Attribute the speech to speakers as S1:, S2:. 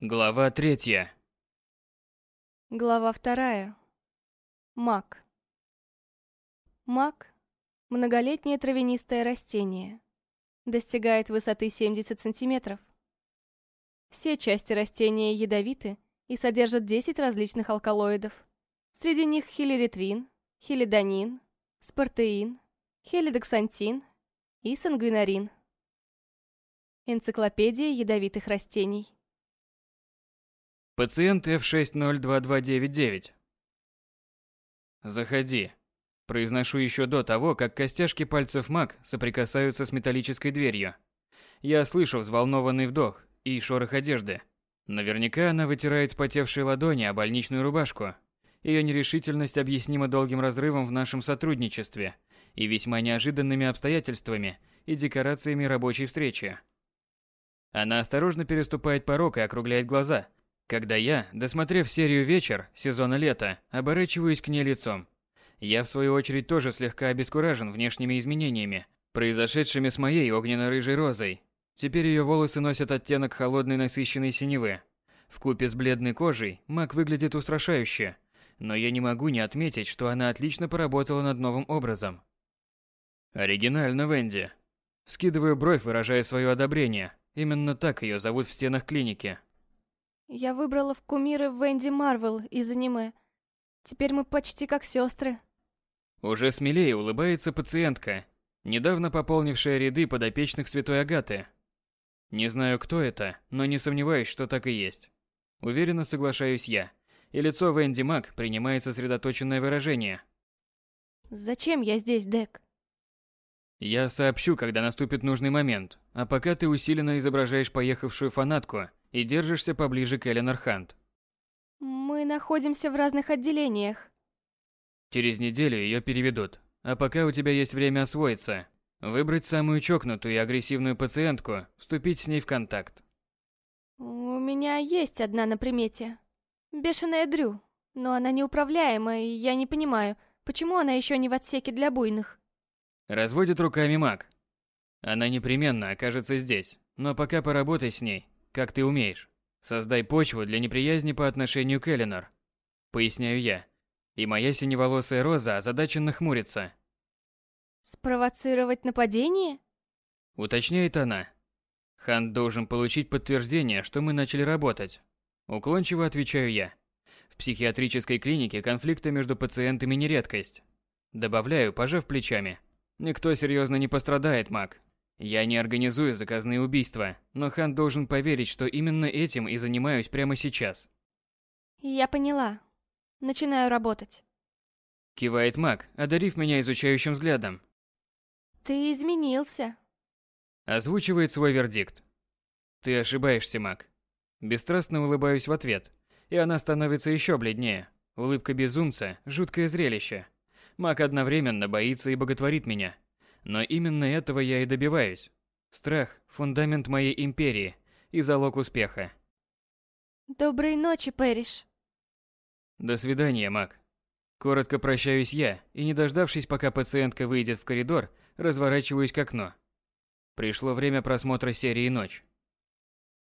S1: Глава третья.
S2: Глава вторая. Мак. Мак – многолетнее травянистое растение. Достигает высоты 70 сантиметров. Все части растения ядовиты и содержат 10 различных алкалоидов. Среди них хилеритрин, хилидонин, спортеин, хелидоксантин и сангвинарин. Энциклопедия ядовитых растений.
S1: Пациент F602299. Заходи. Произношу еще до того, как костяшки пальцев Мак соприкасаются с металлической дверью. Я слышу взволнованный вдох и шорох одежды. Наверняка она вытирает спотевшие ладони о больничную рубашку. Ее нерешительность объяснима долгим разрывом в нашем сотрудничестве и весьма неожиданными обстоятельствами и декорациями рабочей встречи. Она осторожно переступает порог и округляет глаза – когда я, досмотрев серию «Вечер» сезона лета, оборачиваюсь к ней лицом. Я, в свою очередь, тоже слегка обескуражен внешними изменениями, произошедшими с моей огненно-рыжей розой. Теперь ее волосы носят оттенок холодной насыщенной синевы. В купе с бледной кожей Мак выглядит устрашающе, но я не могу не отметить, что она отлично поработала над новым образом. Оригинально, Венди. Скидываю бровь, выражая свое одобрение. Именно так ее зовут в стенах клиники.
S2: Я выбрала в кумиры Венди Марвел из аниме. Теперь мы почти как сестры.
S1: Уже смелее улыбается пациентка, недавно пополнившая ряды подопечных Святой Агаты. Не знаю, кто это, но не сомневаюсь, что так и есть. Уверенно соглашаюсь я, и лицо Венди Мак принимает сосредоточенное выражение.
S2: Зачем я здесь, Дек?
S1: Я сообщу, когда наступит нужный момент, а пока ты усиленно изображаешь поехавшую фанатку и держишься поближе к Эленор Хант.
S2: Мы находимся в разных отделениях.
S1: Через неделю ее переведут, а пока у тебя есть время освоиться, выбрать самую чокнутую и агрессивную пациентку, вступить с ней в контакт.
S2: У меня есть одна на примете. Бешеная Дрю, но она неуправляема, и я не понимаю, почему она еще не в отсеке для буйных.
S1: Разводит руками маг. Она непременно окажется здесь, но пока поработай с ней, как ты умеешь. Создай почву для неприязни по отношению к Эленор. Поясняю я. И моя синеволосая роза озадаченно хмурится.
S2: Спровоцировать нападение?
S1: Уточняет она. Хан должен получить подтверждение, что мы начали работать. Уклончиво отвечаю я. В психиатрической клинике конфликты между пациентами не редкость. Добавляю, пожав плечами. Никто серьезно не пострадает, Мак. Я не организую заказные убийства, но Хан должен поверить, что именно этим и занимаюсь прямо сейчас.
S2: Я поняла. Начинаю работать.
S1: Кивает Мак, одарив меня изучающим взглядом.
S2: Ты изменился.
S1: Озвучивает свой вердикт. Ты ошибаешься, Мак. Бесстрастно улыбаюсь в ответ, и она становится еще бледнее. Улыбка безумца – жуткое зрелище. Мак одновременно боится и боготворит меня – но именно этого я и добиваюсь. Страх – фундамент моей империи и залог успеха.
S2: Доброй ночи, Пэриш.
S1: До свидания, Мак. Коротко прощаюсь я и, не дождавшись, пока пациентка выйдет в коридор, разворачиваюсь к окну. Пришло время просмотра серии «Ночь».